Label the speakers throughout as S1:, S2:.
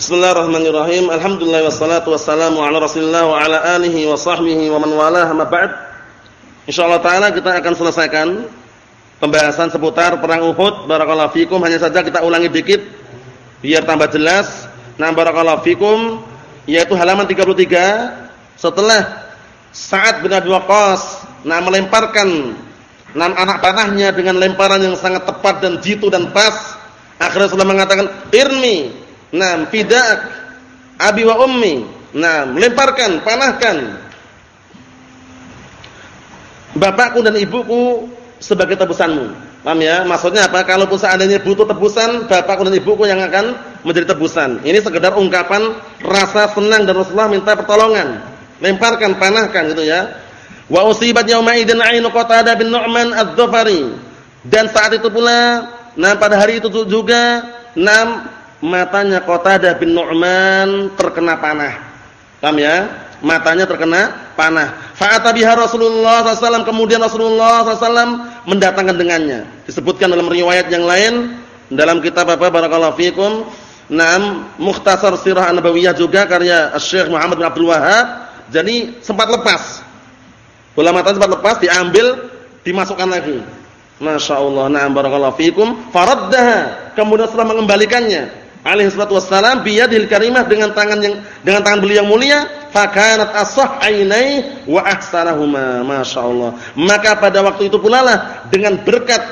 S1: Bismillahirrahmanirrahim. Alhamdulillah wassalatu wassalamu ala Rasulillah wa ala alihi wa sahbihi wa man walah ma ba'd. Insyaallah taala kita akan selesaikan pembahasan seputar perang Uhud. Barakallahu fikum. Hanya saja kita ulangi dikit biar tambah jelas. Nah, barakallahu fikum yaitu halaman 33 setelah Sa'ad bin Abi Waqqas nah melemparkan enam anak panahnya dengan lemparan yang sangat tepat dan jitu dan pas. Akhirnya sudah mengatakan, "Irmi Nah, fidak abi wa ummi. Nah, lemparkan, panahkan. Bapakku dan ibuku sebagai tebusanmu. Paham ya? Maksudnya apa? Kalaupun seandainya butuh tebusan, bapakku dan ibuku yang akan menjadi tebusan. Ini sekedar ungkapan rasa senang dan Rasulullah minta pertolongan. Lemparkan, panahkan gitu ya. Wa usibat yauma idzin 'ainu Qatadah bin Nu'man adz-Dzafari. Dan saat itu pula, nah pada hari itu juga, enam matanya Qatadah bin Nu'man terkena panah. Paham ya? Matanya terkena panah. Fa'ata biha Rasulullah SAW kemudian Rasulullah SAW mendatangkan dengannya. Disebutkan dalam riwayat yang lain dalam kitab apa barakallahu fikum. Naam Mukhtasar Sirah An-Nabawiyah juga karya Syekh Muhammad bin Abdul Wahhab. Jadi sempat lepas. Bola matanya sempat lepas diambil dimasukkan lagi. Masya Allah. Naam barakallahu fikum. Faraddaha. Kemudian setelah mengembalikannya alaihi salatu wassalam biyadil karimah dengan tangan yang dengan tangan beliau yang mulia fakanat asah ainai wa ahsanahuma masyaallah maka pada waktu itu pula lah dengan berkat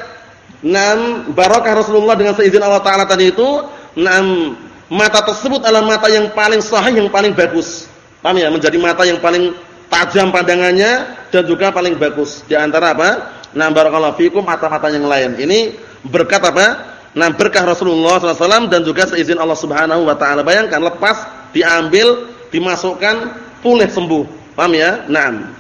S1: enam barakah Rasulullah dengan seizin Allah taala tadi itu enam mata tersebut adalah mata yang paling sahih yang paling bagus. Paham ya? Menjadi mata yang paling tajam pandangannya dan juga paling bagus. Di antara apa? Nah barakallahu fikum mata-mata yang lain. Ini berkat apa Nah, berkah Rasulullah SAW dan juga seizin Allah Subhanahu wa taala. Bayangkan lepas, diambil, dimasukkan, pulih sembuh. Paham ya? Naam.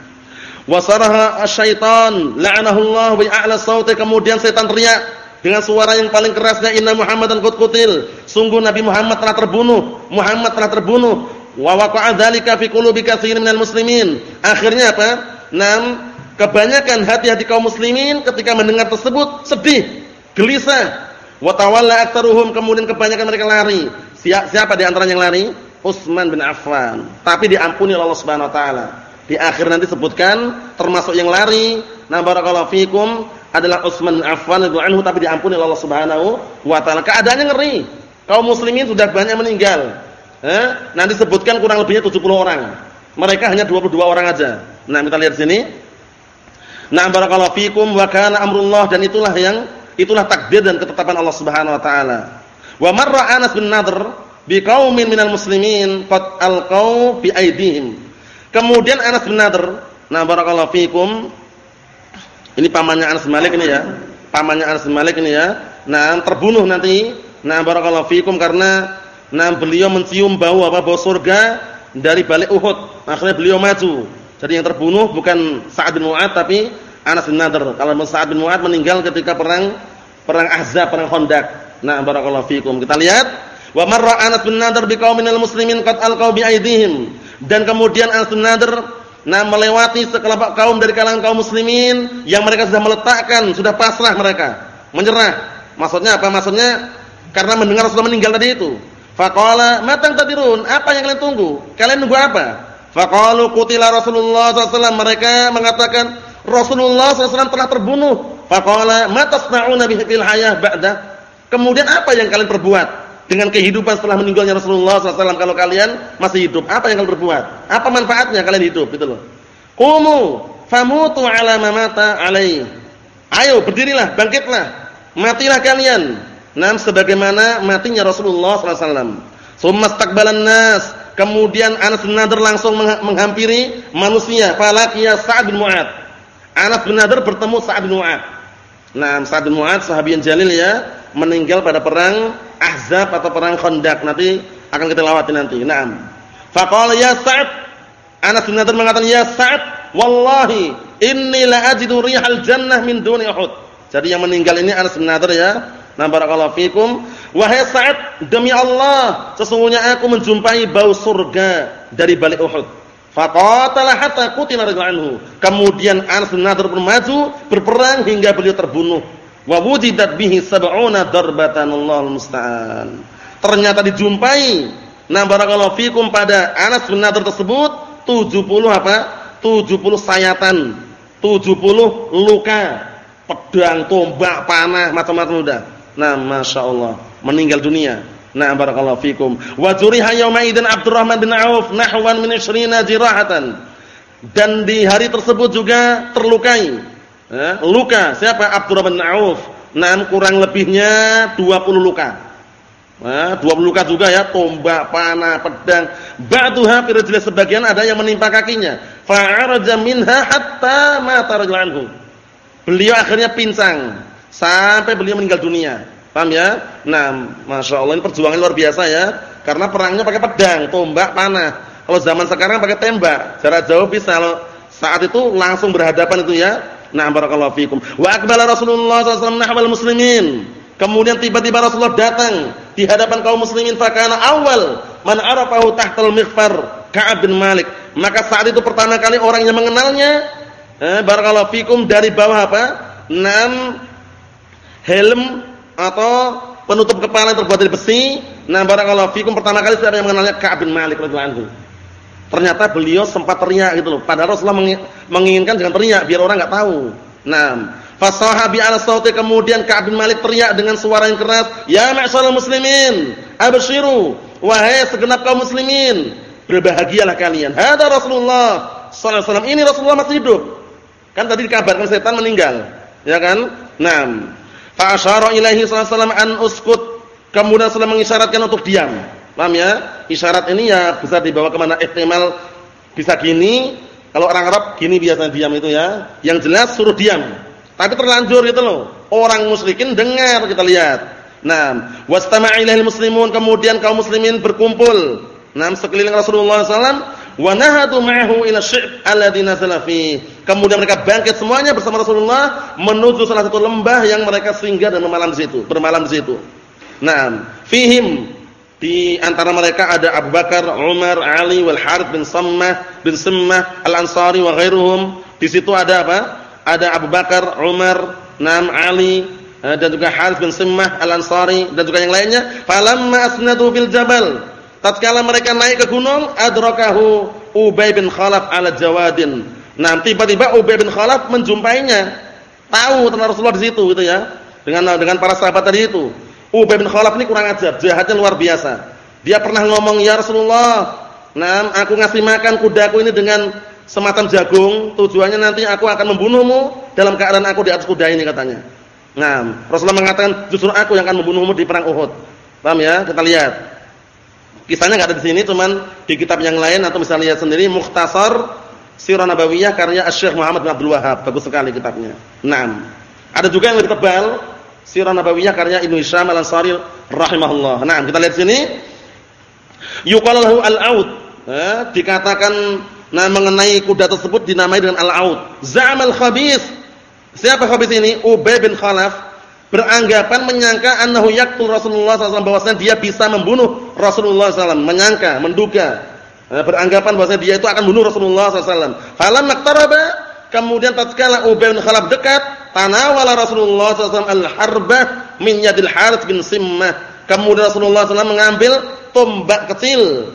S1: Wasaraha asyaitan la'anahu Allah bi a'la sauti kemudian setan teriak dengan suara yang paling kerasnya inna Muhammadan qad qutil. Sungguh Nabi Muhammad telah terbunuh. Muhammad telah terbunuh. Wa waqa'a dzalika fi qulubi katsirin minal muslimin. Akhirnya apa? Naam, kebanyakan hati-hati kaum muslimin ketika mendengar tersebut sedih, gelisah Wa tawalla aktsaruhum kemudian kebanyakan mereka lari. Siapa di antara yang lari? Utsman bin Affan. Tapi diampuni oleh Allah Subhanahu wa taala. Di akhir nanti sebutkan termasuk yang lari, na barakallahu fikum adalah Utsman bin Affan radhiyallahu anhu tapi diampuni oleh Allah Subhanahu wa taala. Keadaannya ngeri. Kaum muslimin sudah banyak meninggal. Eh? Nanti sebutkan kurang lebihnya 70 orang. Mereka hanya 22 orang aja. Nah, kita lihat sini. Nah, barakallahu fikum wa kana amrullah dan itulah yang Itulah takdir dan ketetapan Allah Subhanahu wa taala. Wa marra Anas bin Nadr biqaumin minal muslimin qad alqau bi aidihim. Kemudian Anas bin Nadr, nah barakallahu fikum. Ini pamannya Anas bin Malik ini ya. Pamannya Anas bin Malik ini ya. Nah, terbunuh nanti. Nah, barakallahu fikum karena nah beliau mencium bau apa? Bau surga dari balik Uhud. Akhirnya beliau maju. Jadi yang terbunuh bukan Sa'ad bin Mu'ad tapi Anas bin Nadr. Kalau Sa'ad bin Mu'ad meninggal ketika perang perang Ahzab, perang Khandaq. Nah, barakallahu fikum. Kita lihat, wa marra Anas bin Nadr biqauminal muslimin qad alqaw bi aydihim. Dan kemudian Anas bin Nadr nah melewati sekelompok kaum dari kalangan kaum muslimin yang mereka sudah meletakkan, sudah pasrah mereka, menyerah. Maksudnya apa? Maksudnya karena mendengar Rasulullah meninggal tadi itu. Faqala, "Matang tadirun? Apa yang kalian tunggu? Kalian nunggu apa?" Faqalu qutila Rasulullah SAW. Mereka mengatakan, Rasulullah SAW telah terbunuh. Faqala ma tasna'una bihi fil hayah ba'da? Kemudian apa yang kalian perbuat dengan kehidupan setelah meninggalnya Rasulullah SAW kalau kalian masih hidup? Apa yang kalian perbuat? Apa manfaatnya kalian hidup gitu loh. Qumu famutu ala ma mata alai. Ayo berdirilah, bangkitlah. Matilah kalian. Nam sebagaimana matinya Rasulullah SAW. Summa istaqbalan nas. Kemudian Anas bin Nadir langsung menghampiri manusia. Falaqiya Sa'ad bin Mu'ad. Anas bin Nadir bertemu Sa'ad bin Mu'ad. Nah, Sa'ad bin Mu'ad yang jalil ya, meninggal pada perang Ahzab atau perang Khandaq. Nanti akan kita lewati nanti. Naam. Faqala ya Sa'ad. Anas bin Nadir mengatakan, "Ya Sa'ad, wallahi inni la ajidu rihal jannah min duni Uhud." Jadi yang meninggal ini Anas bin Nadir ya. Nah, barakallahu fikum. Wahai Sa'ad, demi Allah, sesungguhnya aku menjumpai bau surga dari balik Uhud. Faqatala hatta qutila anhu. Kemudian Anas bin Nadir maju berperang hingga beliau terbunuh. Wa bihi darbatan Allahul musta'an. Ternyata dijumpai Nah, barakallahu fikum pada Anas bin Nadir tersebut 70 apa? 70 sayatan, 70 luka, pedang, tombak, panah, macam-macam udah. Nah, Masya Allah, meninggal dunia. Nah, barakallahu fikum. Wa juriha yawma idzin Abdurrahman bin Auf nahwan min 20 jirahatan. Dan di hari tersebut juga terlukai. Eh, luka siapa? Abdurrahman bin Auf. Nah, kurang lebihnya 20 luka. Nah, 20 luka juga ya, tombak, panah, pedang. Ba'duha fi jelas sebagian ada yang menimpa kakinya. Fa'araja minha hatta mata anhu. Beliau akhirnya pincang sampai beliau meninggal dunia. Paham ya? Nah, Masya Allah ini perjuangan luar biasa ya. Karena perangnya pakai pedang, tombak, panah. Kalau zaman sekarang pakai tembak, jarak jauh bisa. Kalau saat itu langsung berhadapan itu ya. Nah, barakallahu fikum. Wa aqbala Rasulullah SAW nahwal muslimin. Kemudian tiba-tiba Rasulullah datang di hadapan kaum muslimin fakana awal man arafahu tahtal mighfar Ka'ab bin Malik. Maka saat itu pertama kali orang yang mengenalnya eh, barakallahu fikum dari bawah apa? Enam helm atau penutup kepala yang terbuat dari besi. Nah, barakallahu fikum pertama kali saya mengenalnya Ka'ab bin Malik radhiyallahu anhu. Ternyata beliau sempat teriak gitu loh. Padahal Rasulullah menginginkan jangan teriak biar orang enggak tahu. Nah, Fasahabi ala sauti kemudian Ka'ab bin Malik teriak dengan suara yang keras, "Ya ma'syarul muslimin, abshiru, wahai segenap kaum muslimin, berbahagialah kalian. Hada Rasulullah sallallahu alaihi wasallam. Ini Rasulullah masih hidup." Kan tadi dikabarkan setan meninggal, ya kan? Naam. Fa asyara ilaihi sallallahu an uskut. Kemudian Rasulullah mengisyaratkan untuk diam. Paham ya? Isyarat ini ya bisa dibawa ke mana ihtimal bisa gini, kalau orang Arab gini biasanya diam itu ya. Yang jelas suruh diam. Tapi terlanjur gitu loh. Orang musyrikin dengar kita lihat. Nah, wastama'a ilaihil muslimun kemudian kaum muslimin berkumpul. Nah, sekeliling Rasulullah SAW wa nahadu ma'ahu ila syi'b alladhi nazala. Kemudian mereka bangkit semuanya bersama Rasulullah menuju salah satu lembah yang mereka singgah dan bermalam di situ, bermalam di situ. Nah, fihim di antara mereka ada Abu Bakar, Umar, Ali, wal Harith bin Sammah bin Simmah al-Ansari wa ghairuhum. Di situ ada apa? ada Abu Bakar, Umar, Nam Ali eh, dan juga Harith bin Simmah Al-Ansari dan juga yang lainnya. Falamma asnadu bil jabal. Tatkala mereka naik ke gunung, adrakahu Ubay bin Khalaf ala Jawadin. Nah, tiba-tiba Ubay bin Khalaf menjumpainya. Tahu tentang Rasulullah di situ gitu ya. Dengan dengan para sahabat tadi itu. Ubay bin Khalaf ini kurang ajar, jahatnya luar biasa. Dia pernah ngomong, "Ya Rasulullah, nah aku ngasih makan kudaku ini dengan semacam jagung, tujuannya nanti aku akan membunuhmu dalam keadaan aku di atas kuda ini katanya. Nah, Rasulullah mengatakan justru aku yang akan membunuhmu di perang Uhud. Paham ya? Kita lihat. Kisahnya enggak ada di sini, cuman di kitab yang lain atau bisa lihat sendiri Mukhtasar Sirah Nabawiyah karya Syekh Muhammad bin Abdul Wahhab. Bagus sekali kitabnya. Naam. Ada juga yang lebih tebal Sirah Nabawiyah karya Ibnu Hisham Al-Ansari rahimahullah. Naam, kita lihat sini. Yuqalu al-aud. Eh, dikatakan Nah, mengenai kuda tersebut dinamai dengan al-aud. Za'amal khabis. Siapa khabis ini? Ubay bin Khalaf beranggapan menyangka annahu yaqtul Rasulullah SAW bahwasanya dia bisa membunuh Rasulullah SAW, menyangka, menduga. Nah, beranggapan bahwasanya dia itu akan membunuh Rasulullah SAW. Falam maktaraba, kemudian tatkala Ubay bin Khalaf dekat, tanawala Rasulullah SAW al-harbah min yadil Harith bin Simmah. Kemudian Rasulullah SAW mengambil tombak kecil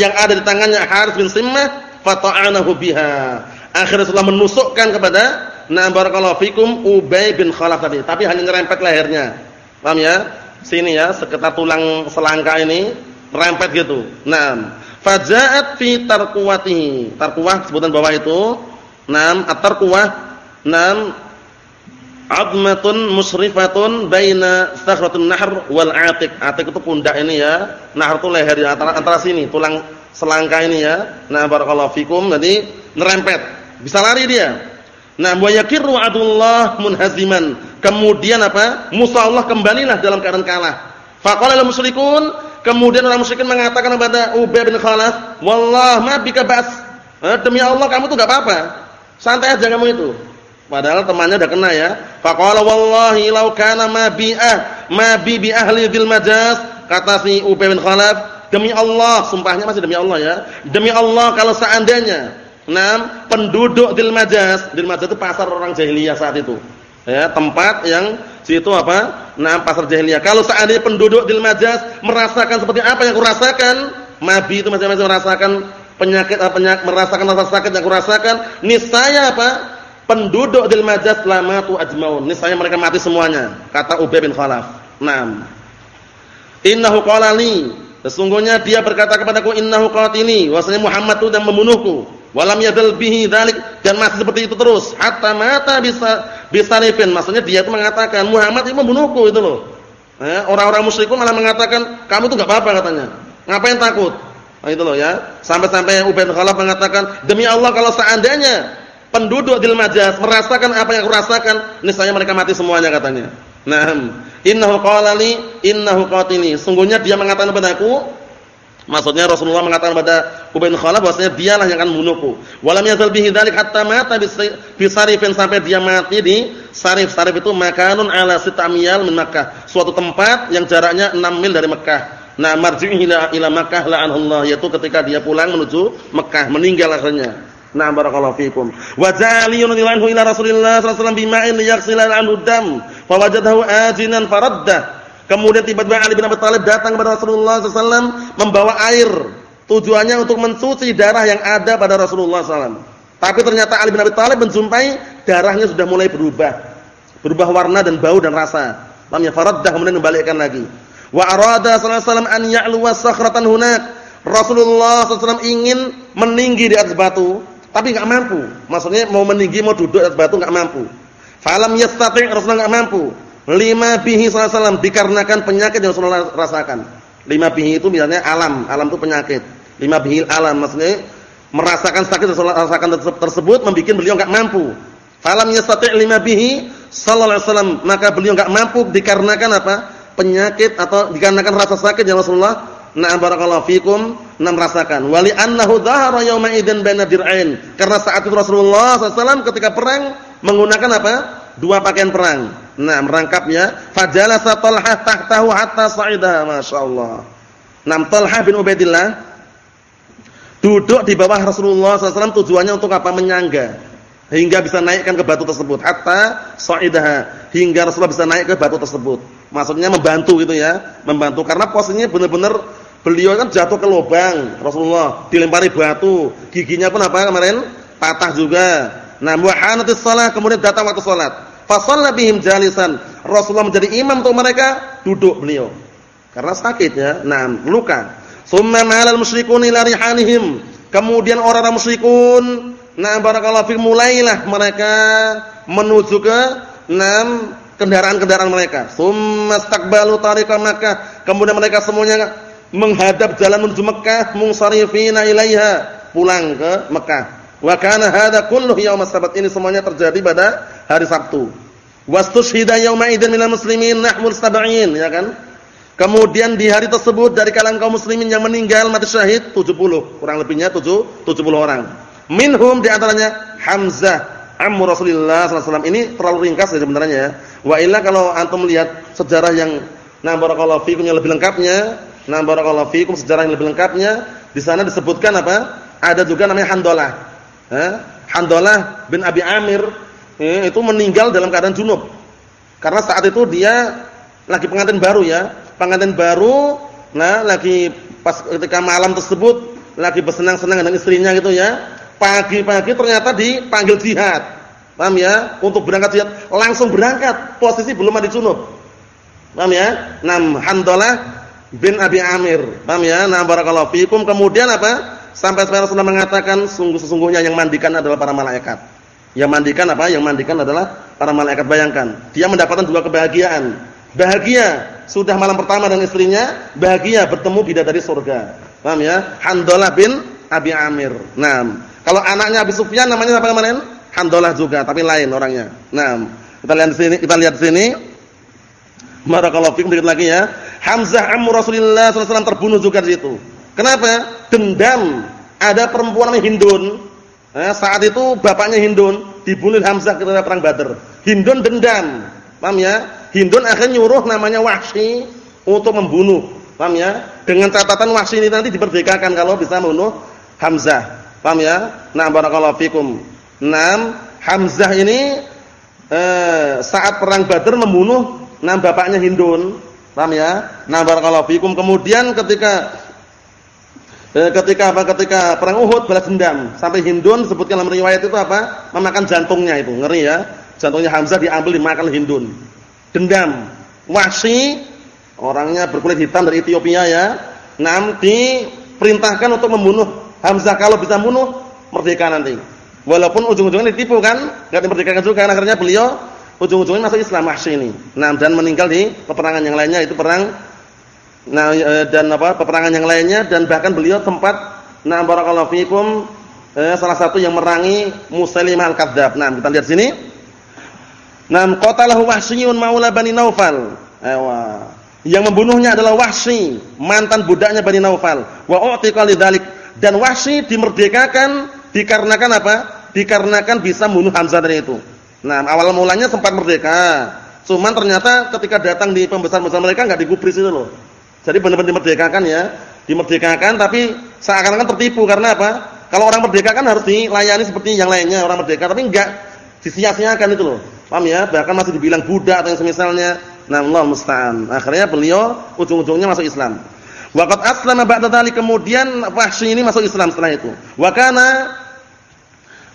S1: yang ada di tangannya Harith bin Simmah fata'anahu biha. Akhirnya setelah menusukkan kepada na barakallahu fikum Ubay bin Khalaf tadi, tapi hanya nyerempet lehernya. Paham ya? Sini ya, sekitar tulang selangka ini rempet gitu. Nah, faja'at fi tarquwatihi. Tarquwah sebutan bawah itu. Naam, at-tarquwah naam admatun musrifatun baina sakhratun nahr wal atiq. Atiq itu pundak ini ya. Nahr itu leher di antara antara sini, tulang selangka ini ya. Nah, barakallahu fikum. Jadi nerempet. Bisa lari dia. Nah, wa yakirru adullah munhaziman. Kemudian apa? Musa Allah kembalilah dalam keadaan kalah. Faqala lil musyrikun, kemudian orang musyrikin mengatakan kepada Ubay bin Khalaf, "Wallah ma bika bas." Eh, demi Allah kamu tuh enggak apa-apa. Santai aja kamu itu. Padahal temannya udah kena ya. Faqala wallahi law kana ma bi'ah ma bi bi ahli dzil majaz kata si Ubay bin Khalaf Demi Allah, sumpahnya masih demi Allah ya. Demi Allah kalau seandainya enam penduduk Dilmajaz, Dilmajaz itu pasar orang jahiliyah saat itu. Ya, tempat yang situ apa? Nah, pasar jahiliyah. Kalau seandainya penduduk Dilmajaz merasakan seperti apa yang kurasakan, Mabi itu masing-masing merasakan penyakit apa penyakit, merasakan rasa sakit yang kurasakan, niscaya apa? Penduduk Dil Majaz lamatu ajmaun. Niscaya mereka mati semuanya, kata Ubay bin Khalaf. Naam. Innahu qala li, sesungguhnya dia berkata kepadaku innahu qatili, wasanya Muhammad itu dan membunuhku. Walam yadal bihi dzalik dan masih seperti itu terus hatta mata bisa bisarifin. Maksudnya dia itu mengatakan Muhammad itu membunuhku itu loh. Eh, orang-orang musyrikun malah mengatakan kamu itu enggak apa-apa katanya. Ngapain takut? Nah, itu loh ya. Sampai-sampai Ubay bin Khalaf mengatakan, "Demi Allah kalau seandainya penduduk di Majaz merasakan apa yang aku rasakan, niscaya mereka mati semuanya," katanya. Naam. Innahu qala li innahu qatili. Sungguhnya dia mengatakan kepadaku Maksudnya Rasulullah mengatakan kepada Ubay bin Khalaf bahwasanya dialah yang akan membunuhku. Walam yazal bihi dzalik hatta mata bi sarifin sampai dia mati di Sarif. Sarif itu makanun ala sitamiyal min Makkah, suatu tempat yang jaraknya 6 mil dari Mekah. Nah, marji'i ila ila Makkah la'anallah yaitu ketika dia pulang menuju Mekah, meninggal akhirnya. Nah, barakallahu fikum. Wa zaliyun anhu ila Rasulillah sallallahu alaihi wasallam bima'in liyaghsila anhu dam, fa wajadahu ajinan faradda. Kemudian tiba-tiba Ali bin Abi Thalib datang kepada Rasulullah SAW membawa air. Tujuannya untuk mencuci darah yang ada pada Rasulullah SAW. Tapi ternyata Ali bin Abi Thalib menjumpai darahnya sudah mulai berubah. Berubah warna dan bau dan rasa. Lam yafaraddah kemudian kembalikan lagi. Wa arada wasallam an ya'luwa sakhratan hunak. Rasulullah SAW ingin meninggi di atas batu, tapi enggak mampu. Maksudnya mau meninggi, mau duduk di atas batu enggak mampu. Falam yastati' Rasulullah enggak mampu. Lima bihi sallallahu dikarenakan penyakit yang Rasulullah rasakan. Lima bihi itu misalnya alam, alam itu penyakit. Lima bihi alam maksudnya merasakan sakit Rasulullah rasakan tersebut membuat beliau enggak mampu. Falam yastati' lima bihi sallallahu alaihi maka beliau enggak mampu dikarenakan apa? Penyakit atau dikarenakan rasa sakit yang Rasulullah Na'am barakallahu fikum nam rasakan. Wali annahu dhahara yawma idzin baina dir'ain. Karena saat itu Rasulullah SAW ketika perang menggunakan apa? Dua pakaian perang. Nah, merangkapnya fajalasa Talhah tahtahu hatta sa'ida, masyaallah. Nam Talhah bin Ubaidillah duduk di bawah Rasulullah SAW tujuannya untuk apa? Menyangga hingga bisa naikkan ke batu tersebut hatta sa'idaha hingga Rasulullah bisa naik ke batu tersebut. Maksudnya membantu gitu ya, membantu karena posisinya benar-benar beliau kan jatuh ke lubang Rasulullah dilempari batu, giginya pun apa kemarin? patah juga. Nah, muhanatis shalah kemudian datang waktu salat. Fasalla bihim jalisan. Rasulullah menjadi imam untuk mereka, duduk beliau. Karena sakit ya. Nah, luka. Summa ma'alal musyrikun ila rihanihim. Kemudian orang-orang musyrikun, nah barakallahu fi mulailah mereka menuju ke enam kendaraan-kendaraan mereka. Summa istaqbalu tariqa Makkah. Kemudian mereka semuanya menghadap jalan menuju Mekah, munsarifina ilaiha, pulang ke Mekah. Wa kana hadza kulluhu yaum sabat ini semuanya terjadi pada hari Sabtu. Wastushhida yauma idzin minal muslimin nahmul sab'in ya kan? Kemudian di hari tersebut dari kalangan kaum muslimin yang meninggal mati syahid 70, kurang lebihnya 7 70 orang. Minhum di antaranya Hamzah ammu Rasulullah sallallahu Ini terlalu ringkas ya sebenarnya ya. Wa illa kalau antum melihat sejarah yang nah barakallahu fikum yang lebih lengkapnya, nah barakallahu fikum sejarah yang lebih lengkapnya, di sana disebutkan apa? Ada juga namanya Handalah Handalah bin Abi Amir eh, itu meninggal dalam keadaan junub. Karena saat itu dia lagi pengantin baru ya, pengantin baru, nah lagi pas ketika malam tersebut lagi bersenang-senang dengan istrinya gitu ya. Pagi-pagi ternyata dipanggil jihad. Paham ya? Untuk berangkat jihad, langsung berangkat, posisi belum mandi junub. Paham ya? Nam Handalah bin Abi Amir. Paham ya? Nah barakallahu fikum. Kemudian apa? Sampai-sampai Rasulullah mengatakan sungguh sesungguhnya yang mandikan adalah para malaikat. Yang mandikan apa? Yang mandikan adalah para malaikat. Bayangkan, dia mendapatkan dua kebahagiaan. Bahagia sudah malam pertama dengan istrinya, bahagia bertemu bidadari surga. Paham ya? Handalah bin Abi Amir. Nah, kalau anaknya Abi Sufyan namanya apa kemarin? Handalah juga, tapi lain orangnya. Nah, kita lihat di sini, kita lihat di sini. Barakallahu fikum dikit lagi ya. Hamzah ammu Rasulullah SAW terbunuh juga di situ. Kenapa? Dendam. Ada perempuan namanya Hindun. Nah, saat itu bapaknya Hindun dibunuh Hamzah ketika perang Badar. Hindun dendam. Paham ya? Hindun akhirnya nyuruh namanya Wahsy untuk membunuh. Paham ya? Dengan catatan Wahsy ini nanti diperdekakan kalau bisa membunuh Hamzah. Paham ya? Nah, barakallahu fikum. Nam Hamzah ini eh, saat perang Badar membunuh nam bapaknya Hindun. Paham ya? Nah, barakallahu fikum. Kemudian ketika Eh, ketika apa? Ketika perang Uhud balas dendam. Sampai Hindun sebutkan dalam riwayat itu apa? Memakan jantungnya itu. Ngeri ya. Jantungnya Hamzah diambil dimakan Hindun. Dendam. Wahsy orangnya berkulit hitam dari Ethiopia ya. Nanti perintahkan untuk membunuh Hamzah kalau bisa bunuh merdeka nanti. Walaupun ujung-ujungnya ditipu kan, enggak dimerdekakan juga akhirnya beliau ujung-ujungnya masuk Islam Wahsy ini. Nah, dan meninggal di peperangan yang lainnya itu perang Nah, e, dan apa? peperangan yang lainnya dan bahkan beliau sempat nah barakallahu fikum eh, salah satu yang merangi Musailimah al-Kadzdzab. Nah, kita lihat sini. Nah, qatalahu Wahsyun maula Bani Naufal. Ewa. Yang membunuhnya adalah Wahsy, mantan budaknya Bani Naufal. Wa u'tiqa lidzalik dan Wahsy dimerdekakan dikarenakan apa? Dikarenakan bisa membunuh Hamzah dari itu. Nah, awal mulanya sempat merdeka. Cuman ternyata ketika datang di pembesar-pembesar mereka enggak digubris itu loh. Jadi benar-benar dimerdekakan ya, dimerdekakan tapi seakan-akan tertipu karena apa? Kalau orang merdeka kan harus dilayani seperti yang lainnya orang merdeka, tapi enggak disia-siakan itu loh. Paham ya? Bahkan masih dibilang budak atau yang semisalnya. Nah, Allah musta'an. Akhirnya beliau ujung-ujungnya masuk Islam. Waqat aslama ba'da dzalik kemudian Wahsy ini masuk Islam setelah itu. Wa kana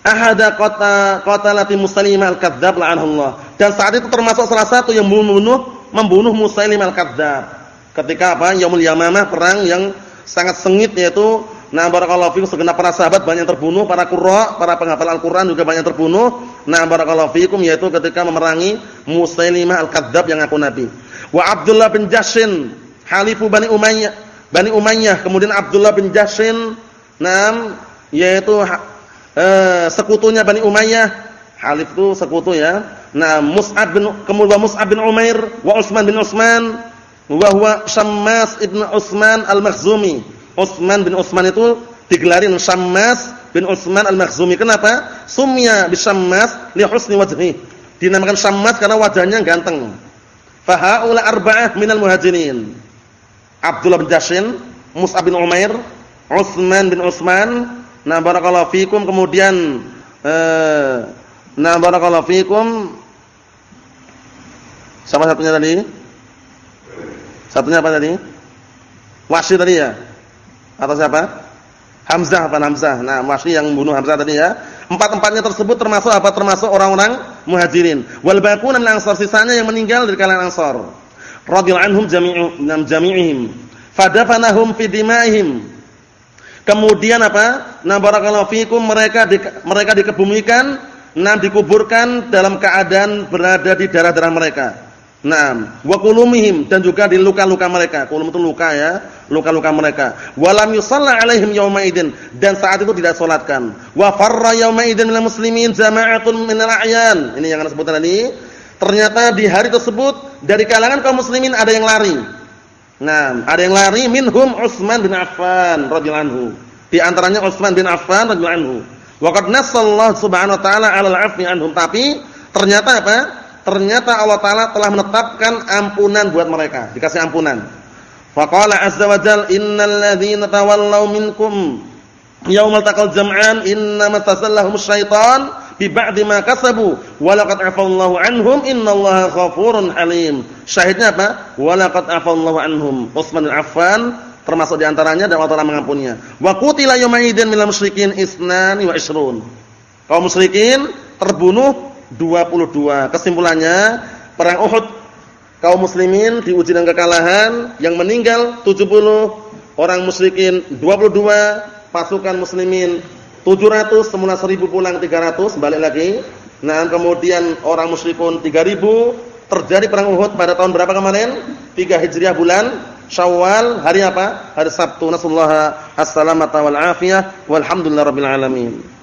S1: ahada qata qatalati Musailimah al-Kadzdzab la'anahullah. Dan saat itu termasuk salah satu yang membunuh membunuh Musailimah al-Kadzdzab ketika apa Yaumul Yamamah perang yang sangat sengit yaitu nah barakallahu fikum segenap para sahabat banyak terbunuh, para qurra, para penghafal Al-Qur'an juga banyak terbunuh. Nah barakallahu fikum yaitu ketika memerangi Musailimah Al-Kadzdzab yang aku nabi. Wa Abdullah bin Jashin halifu Bani Umayyah, Bani Umayyah, kemudian Abdullah bin Jashin nam yaitu eh, sekutunya Bani Umayyah. Halif itu sekutu ya. Nah, Mus'ab bin kemudian Mus'ab bin Umair wa Utsman bin Utsman wa huwa Syammas ibn Utsman al-Makhzumi. Utsman bin Utsman itu digelarin Syammas bin Utsman al-Makhzumi. Kenapa? Sumya bi Syammas li husni wajhi. Dinamakan Syammas karena wajahnya ganteng. Fa haula arba'ah minal muhajirin. Abdullah bin Jashin, Mus'ab bin Umair, Utsman bin Utsman. Nah barakallahu fikum kemudian eh nah barakallahu fikum Siapa satunya tadi? Satunya apa tadi? Wasy tadi ya? Atau siapa? Hamzah apa Hamzah. Nah, Wasy yang membunuh Hamzah tadi ya. Empat-empatnya tersebut termasuk apa? Termasuk orang-orang Muhajirin. Wal baquna min ansar sisanya yang meninggal dari kalangan Ansar. Radhiyallahu anhum jami'u jami'ihim. Fadafanahum fi dima'ihim. Kemudian apa? Nah barakallahu fikum mereka di, mereka dikebumikan, nah dikuburkan dalam keadaan berada di darah-darah mereka. Naam, wa qulumihim dan juga di luka-luka mereka. Qulum itu luka ya, luka-luka mereka. Walam yusalla alaihim yauma idzin dan saat itu tidak salatkan. Wa farra yauma idzin minal muslimin jama'atun minal a'yan. Ini yang disebutkan tadi. Ternyata di hari tersebut dari kalangan kaum muslimin ada yang lari. Nah, ada yang lari minhum Utsman bin Affan radhiyallahu anhu. Di antaranya Utsman bin Affan radhiyallahu anhu. Wa qad nassallahu subhanahu wa ta'ala 'alal 'afwi anhum. Tapi ternyata apa? Ternyata Allah taala telah menetapkan ampunan buat mereka, dikasih ampunan. Faqala azza wa jalla innal ladzina tawallaw minkum yaumal taqal jam'an innama tasallahum syaitan bi ba'di ma kasabu wa afallahu anhum innallaha ghafurun halim. Syahidnya apa? Wa afallahu anhum. Utsman bin Affan termasuk di antaranya dan Allah Taala mengampuninya. Wa qutila yawma idzin minal musyrikin isnani wa isrun. Kaum musyrikin terbunuh 22. Kesimpulannya, perang Uhud kaum muslimin diuji dengan kekalahan, yang meninggal 70, orang musyrikin 22, pasukan muslimin 700, semula 1000 pulang 300, balik lagi. Nah, kemudian orang musyrikun 3000, terjadi perang Uhud pada tahun berapa kemarin? 3 Hijriah bulan Syawal, hari apa? Hari Sabtu. Nasallahu as-salamata wal afiyah walhamdulillahirabbil alamin.